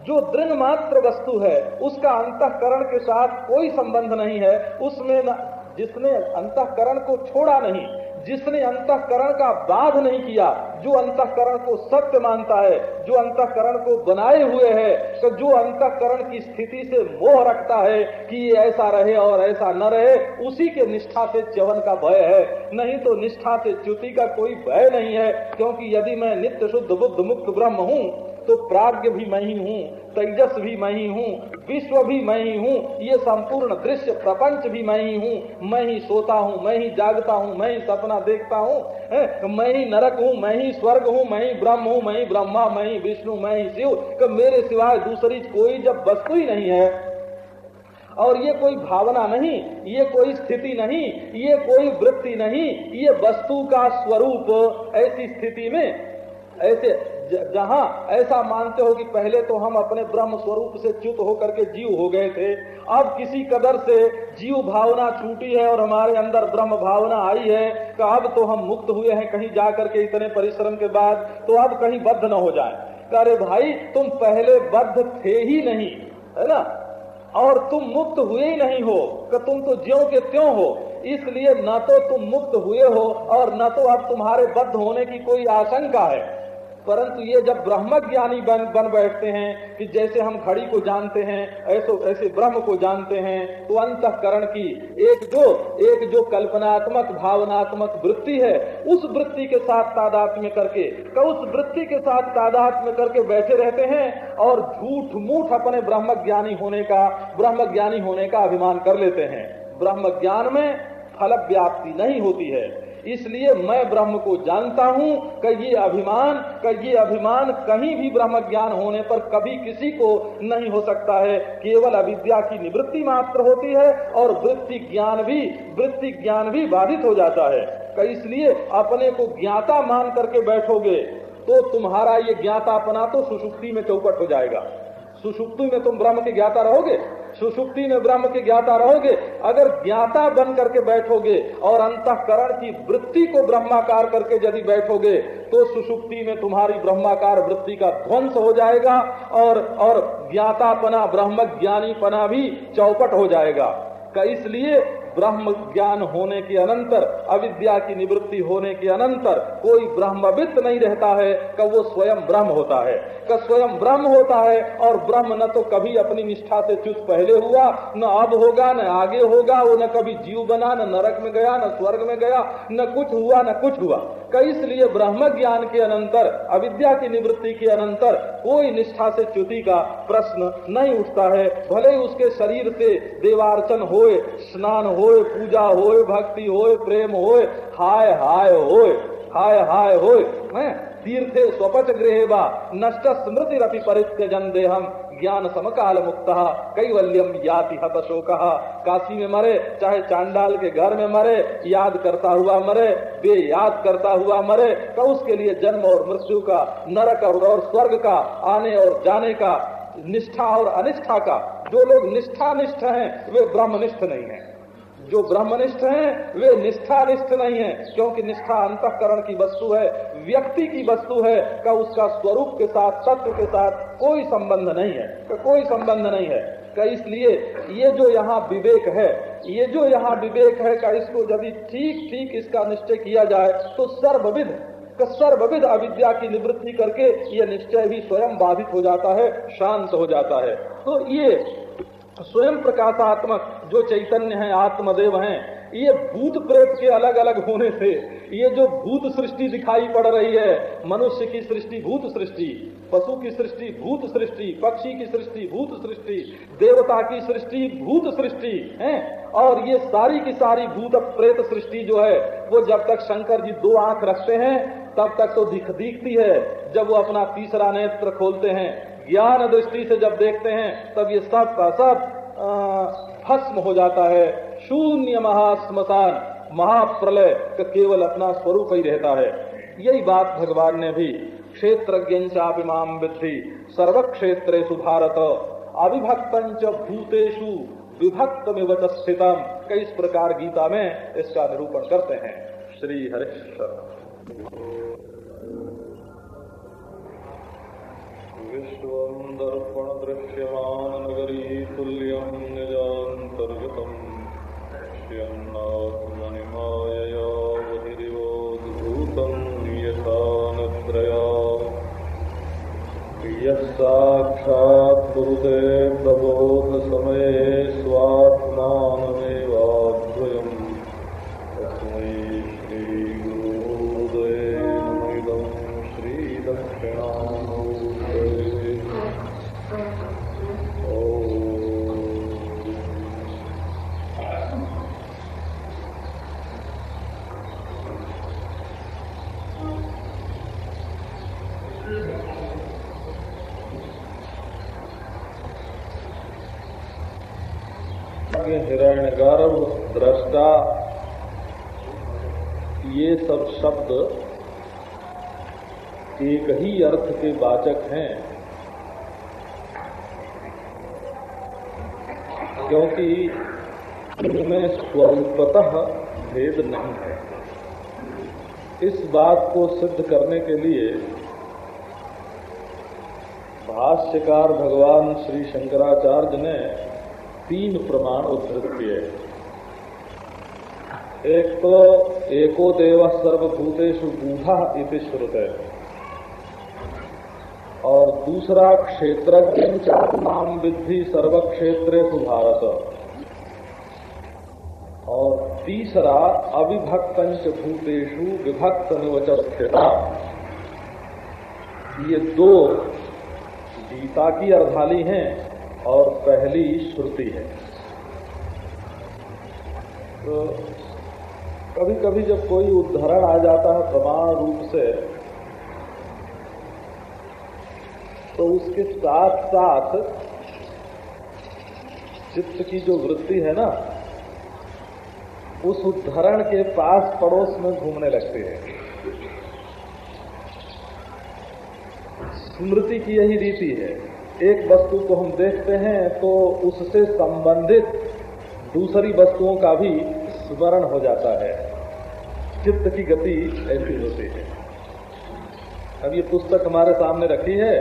जो दृढ़ मात्र वस्तु है उसका अंतकरण के साथ कोई संबंध नहीं है। उसमें न, जिसने अंतकरण को छोड़ा नहीं जिसने अंतकरण का बाध नहीं किया, जो अंतकरण को सत्य मानता है, जो अंतकरण को बनाए हुए है तो जो अंतकरण की स्थिति से मोह रखता है कि ये ऐसा रहे और ऐसा न रहे, उसी के निष्ठा से च्यवन का भय है। नहीं तो निष्ठा से च्युति का कोई भय नहीं है, क्योंकि यदि मैं नित्य शुद्ध बुद्ध मुक्त ब्रह्म हूँ तो प्राग्ञ भी मैं ही हूँ तेजस भी मैं ही हूँ विश्व भी मैं ही हूँ ये संपूर्ण दृश्य प्रपंच भी मैं ही हूँ मैं ही सोता हूँ मैं ही जागता हूँ मैं ही सपना देखता हूँ मैं ही नरक हूँ मैं ही स्वर्ग हूँ मैं ही ब्रह्म हूँ मैं ही ब्रह्मा मैं ही विष्णु मैं ही शिव मेरे सिवाय दूसरी कोई जब वस्तु ही नहीं है और ये कोई भावना नहीं ये कोई स्थिति नहीं ये कोई वृत्ति नहीं ये वस्तु का स्वरूप ऐसी स्थिति में ऐसे जहाँ ऐसा मानते हो कि पहले तो हम अपने ब्रह्म स्वरूप से च्युत होकर के जीव हो गए थे, अब किसी कदर से जीव भावना छूटी है और हमारे अंदर ब्रह्म भावना आई है कि अब तो हम मुक्त हुए हैं कहीं जा करके इतने परिश्रम के बाद तो अब कहीं बद्ध न हो जाए। अरे भाई, तुम पहले बद्ध थे ही नहीं, है ना? और तुम मुक्त हुए ही नहीं हो, कि तुम तो ज्यो के त्यों हो। इसलिए न तो तुम मुक्त हुए हो और न तो अब तुम्हारे बद्ध होने की कोई आशंका है। परंतु ये जब ब्रह्म ज्ञानी बन बन बैठते हैं कि जैसे हम घड़ी को जानते हैं, ऐसे ऐसे ब्रह्म को जानते हैं तो अंतकरण की एक जो एक जो कल्पनात्मक, भावनात्मक वृत्ति है, उस वृत्ति के साथ तादात में करके तो उस वृत्ति के साथ तादात में करके बैठे रहते हैं और झूठ मूठ अपने ब्रह्म ज्ञानी होने का ब्रह्म ज्ञानी होने का अभिमान कर लेते हैं। ब्रह्म ज्ञान में फल व्याप्ति नहीं होती है। इसलिए मैं ब्रह्म को जानता हूँ, कि ये अभिमान, कि ये अभिमान कहीं भी ब्रह्म ज्ञान होने पर कभी किसी को नहीं हो सकता है। केवल अविद्या की निवृत्ति मात्र होती है और वृत्ति ज्ञान भी, वृत्ति ज्ञान भी बाधित हो जाता है। इसलिए अपने को ज्ञाता मान करके बैठोगे तो तुम्हारा ये ज्ञाता अपना तो सुसुप्ति में चौपट हो जाएगा। सुसुप्ति में तुम ब्रह्म के ज्ञाता रहोगे? सुसुप्ति में ब्रह्म के ज्ञाता रहोगे, अगर ज्ञाता बन करके बैठोगे और अंतकरण की वृत्ति को ब्रह्माकार करके यदि बैठोगे तो सुसुप्ति में तुम्हारी ब्रह्माकार वृत्ति का ध्वंस हो जाएगा और और ज्ञातापना ब्रह्म ज्ञानीपना भी चौपट हो जाएगा। इसलिए ब्रह्म ज्ञान होने के अनंतर, अविद्या की निवृत्ति होने के अनंतर, कोई ब्रह्मविद नहीं रहता है, कि वो स्वयं ब्रह्म होता है। कि स्वयं ब्रह्म होता है, और ब्रह्म न तो कभी अपनी निष्ठा से च्युत पहले हुआ, न अब होगा, न आगे होगा, वो न कभी जीव बना, न नरक में गया, न स्वर्ग में गया, न कुछ हुआ, न कुछ हुआ। कई इसलिए ब्रह्म ज्ञान के अनंतर, अविद्या की निवृत्ति के अनंतर, कोई निष्ठा से च्युति का प्रश्न नहीं उठता है। भले उसके शरीर से देवार्चन होए, स्नान होए पूजा होए भक्ति होए प्रेम होए हाय हाय होए हाय हाय होए तीर्थे स्वपच गृह वा नष्ट स्मृति रपि परित्यजन देहम ज्ञान समकाल मुक्त कैवल्यम याति हत शोक काशी में मरे चाहे चांडाल के घर में मरे याद करता हुआ मरे बे याद करता हुआ मरे तो उसके लिए जन्म और मृत्यु का नरक और, स्वर्ग का आने और जाने का निष्ठा और अनिष्ठा का। जो लोग निष्ठानिष्ठ हैं वे ब्रह्मनिष्ठ नहीं हैं। जो ब्रह्मनिष्ठ हैं, वे निष्ठानिष्ठ नहीं है, क्योंकि निष्ठा अंतकरण की वस्तु है, व्यक्ति की वस्तु है, का उसका स्वरूप के साथ, तत्व के साथ कोई संबंध नहीं है कोई संबंध नहीं है। का इसलिए ये जो यहाँ विवेक है, ये जो यहाँ विवेक है, का इसको यदि ठीक ठीक इसका निश्चय किया जाए तो सर्वविध सर्वविध अविद्या की निवृत्ति करके ये निश्चय भी स्वयं बाधित हो जाता है, शांत हो जाता है। तो ये स्वयं प्रकाशात्मक जो चैतन्य है, आत्मदेव हैं, ये भूत प्रेत के अलग अलग होने से, ये जो भूत सृष्टि दिखाई पड़ रही है, मनुष्य की सृष्टि भूत सृष्टि, पशु की सृष्टि भूत सृष्टि, पक्षी की सृष्टि भूत सृष्टि, देवता की सृष्टि भूत सृष्टि है, और ये सारी की सारी भूत प्रेत सृष्टि जो है, वो जब तक शंकर जी दो आँख रखते हैं, तब तक तो दिख, दिखती है, जब वो अपना तीसरा नेत्र खोलते हैं ज्ञान दृष्टि से जब देखते हैं, तब ये सब का सब भस्म हो जाता है। शून्य महास्मशान महाप्रलय का केवल अपना स्वरूप ही रहता है। यही बात भगवान ने भी क्षेत्र चापिमाम विद्धि सर्व क्षेत्र भारत अविभक्त भूतेषु विभक्त में स्थितम कई इस प्रकार गीता में इसका निरूपण करते हैं। श्री हरेश्वर विश्वं दर्पणदृश्यमाननगरी तुल्यं निजान्तर्गतम् पश्यन्नात्मनिमाययावधिरिवोद्भूतं यथा नद्रया यः हिरण्य गर्भ दृष्टा, ये सब शब्द एक ही अर्थ के वाचक हैं। क्योंकि इनमें स्वरूपतः भेद नहीं है। इस बात को सिद्ध करने के लिए भाष्यकार भगवान श्री शंकराचार्य ने तीन प्रमाण उद्धृत किए। एक तो एको देव सर्वभूतेषु बूढ़ा इति श्रुत। है और दूसरा क्षेत्र नाम विद्धि सर्व क्षेत्र भारत और तीसरा अविभक्त भूतेषु विभक्त निवचस्थिता ये दो गीता की अर्धाली हैं। और पहली श्रुति है। तो कभी कभी जब कोई उदाहरण आ जाता है प्रमाण रूप से तो उसके साथ साथ चित्त की जो वृत्ति है ना, उस उद्धरण के पास पड़ोस में घूमने लगते हैं। स्मृति की यही रीति है। एक वस्तु को हम देखते हैं तो उससे संबंधित दूसरी वस्तुओं का भी स्मरण हो जाता है। चित्त की गति ऐसी होती है। अब ये पुस्तक हमारे सामने रखी है।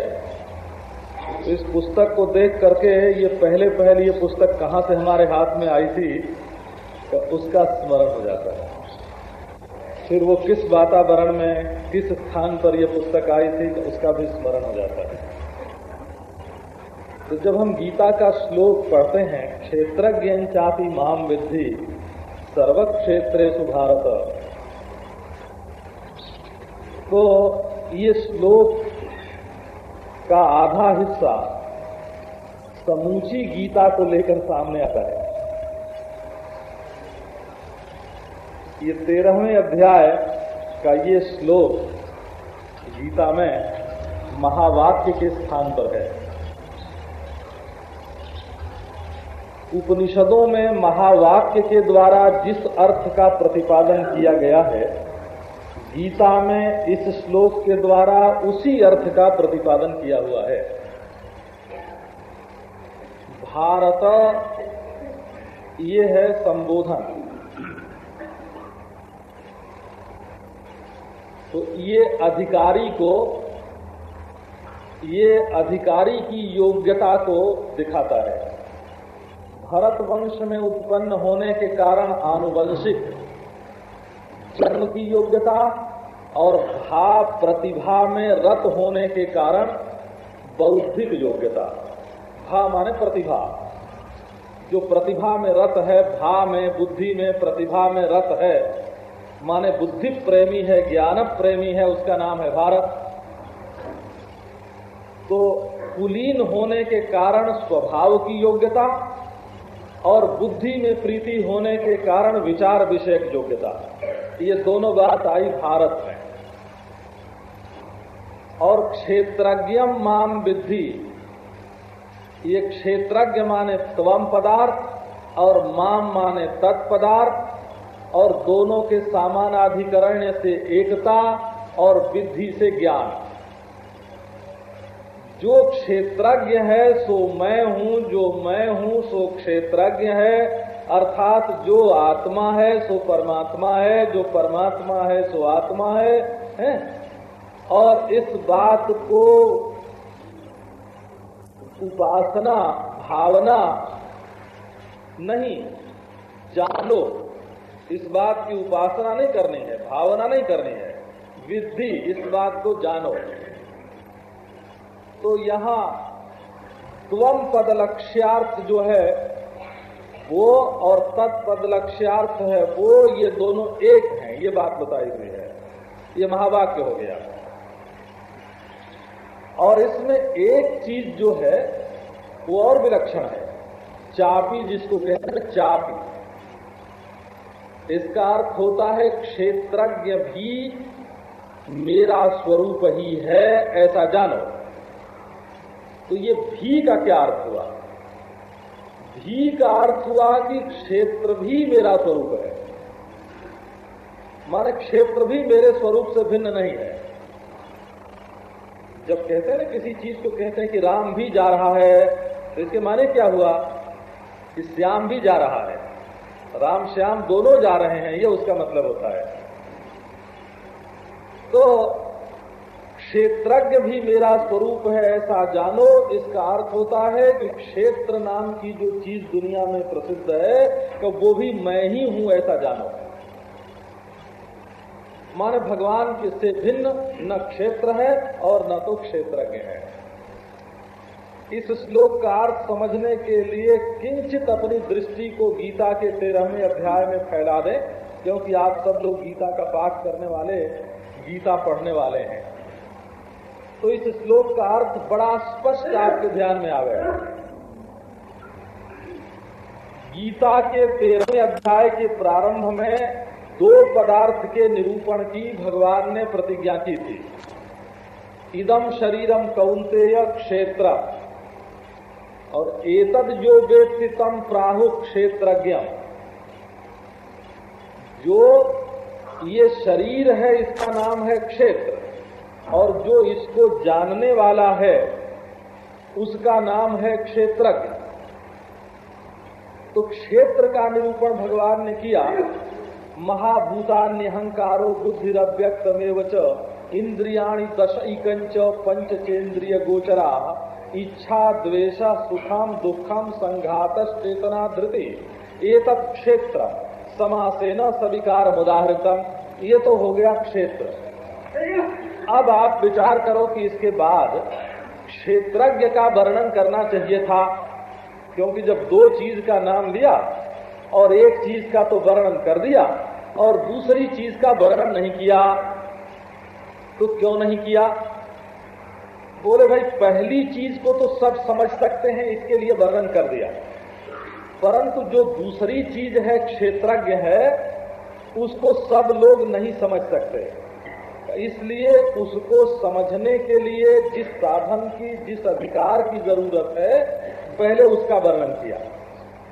इस पुस्तक को देख करके ये पहले पहले ये पुस्तक कहाँ से हमारे हाथ में आई थी तो उसका स्मरण हो जाता है। फिर वो किस वातावरण में, किस स्थान पर यह पुस्तक आई थी तो उसका भी स्मरण हो जाता है। तो जब हम गीता का श्लोक पढ़ते हैं, क्षेत्रज्ञ चापी माम विद्धि सर्व क्षेत्र भारत। तो ये श्लोक का आधा हिस्सा समूची गीता को लेकर सामने आता है। ये तेरहवें अध्याय का ये श्लोक गीता में महावाक्य के स्थान पर है। उपनिषदों में महावाक्य के द्वारा जिस अर्थ का प्रतिपादन किया गया है, गीता में इस श्लोक के द्वारा उसी अर्थ का प्रतिपादन किया हुआ है। भारत, ये है संबोधन। तो ये अधिकारी को, ये अधिकारी की योग्यता को दिखाता है। भरत वंश में उत्पन्न होने के कारण आनुवंशिक जन्म की योग्यता और भाव प्रतिभा में रत होने के कारण बौद्धिक योग्यता। भा माने प्रतिभा। जो प्रतिभा में रत है, भा में बुद्धि में प्रतिभा में रत है, माने बुद्धि प्रेमी है, ज्ञान प्रेमी है, उसका नाम है भारत। तो कुलीन होने के कारण स्वभाव की योग्यता और बुद्धि में प्रीति होने के कारण विचार विषयक योग्यता। ये दोनों बात आई भारत में। और क्षेत्रज्ञ माम विद्धि। ये क्षेत्रज्ञ माने तवम पदार्थ और माम माने तत्पदार्थ और दोनों के सामानाधिकरण से एकता और विद्धि से ज्ञान। जो क्षेत्रज्ञ है सो मैं हूँ जो मैं हूँ सो क्षेत्रज्ञ है। अर्थात जो आत्मा है सो परमात्मा है जो परमात्मा है सो आत्मा है, है? और इस बात को उपासना भावना नहीं जानो। इस बात की उपासना नहीं करनी है भावना नहीं करनी है। विधि इस बात को जानो। तो यहाँ त्वम पद लक्ष्यार्थ जो है, वो और तत्पद लक्ष्यार्थ है, वो ये दोनों एक हैं, ये बात बताई हुई है। ये महावाक्य हो गया। और इसमें एक चीज़ जो है, वो और विलक्षण है। चापी जिसको कहते हैं, चापी। इसका अर्थ होता है, क्षेत्रज्ञ भी मेरा स्वरूप ही है, ऐसा जानो। तो ये भी का क्या अर्थ हुआ? भी का अर्थ हुआ कि क्षेत्र भी मेरा स्वरूप है। माने क्षेत्र भी मेरे स्वरूप से भिन्न नहीं है। जब कहते हैं ना, किसी चीज़ को कहते हैं कि राम भी जा रहा है तो इसके माने क्या हुआ? कि श्याम भी जा रहा है। राम, श्याम दोनों जा रहे हैं, ये उसका मतलब होता है। तो क्षेत्रज्ञ भी मेरा स्वरूप है, ऐसा जानो। इसका अर्थ होता है कि क्षेत्र नाम की जो चीज़ दुनिया में प्रसिद्ध है तो वो भी मैं ही हूँ, ऐसा जानो। माने भगवान किससे भिन्न? न क्षेत्र है और न तो क्षेत्रज्ञ है। इस श्लोक का अर्थ समझने के लिए किंचित अपनी दृष्टि को गीता के तेरहवें अध्याय में फैला दें, क्योंकि आप सब लोग गीता का पाठ करने वाले, गीता पढ़ने वाले हैं। तो इस श्लोक का अर्थ बड़ा स्पष्ट आपके ध्यान में आ गया गीता के तेरहवें अध्याय के प्रारंभ में दो पदार्थ के निरूपण की भगवान ने प्रतिज्ञा की थी। इदम शरीरम कौंतेय क्षेत्र। और एतद जो व्यक्ति तम प्राहु क्षेत्रज्ञ। जो ये शरीर है, इसका नाम है क्षेत्र। और जो इसको जानने वाला है, उसका नाम है क्षेत्रज्ञ। तो क्षेत्र का निरूपण भगवान ने किया। महाभूता महाभूतान्यहंकारो बुद्धिव्यक्तमेव च इंद्रियाणी दश इकंच पंचचेन्द्रिय गोचरा इच्छा, द्वेष सुखम दुखम संघात चेतना धृति। एक क्षेत्र। समासेन सविकार उदाहृतम ये तो हो गया क्षेत्र। अब आप विचार करो कि इसके बाद क्षेत्रज्ञ का वर्णन करना चाहिए था, क्योंकि जब दो चीज़ का नाम लिया और एक चीज़ का तो वर्णन कर दिया और दूसरी चीज़ का वर्णन नहीं किया तो क्यों नहीं किया? बोले भाई, पहली चीज़ को तो सब समझ सकते हैं, इसके लिए वर्णन कर दिया। परंतु जो दूसरी चीज़ है, क्षेत्रज्ञ है, उसको सब लोग नहीं समझ सकते। इसलिए उसको समझने के लिए जिस साधन की, जिस अधिकार की ज़रूरत है, पहले उसका वर्णन किया।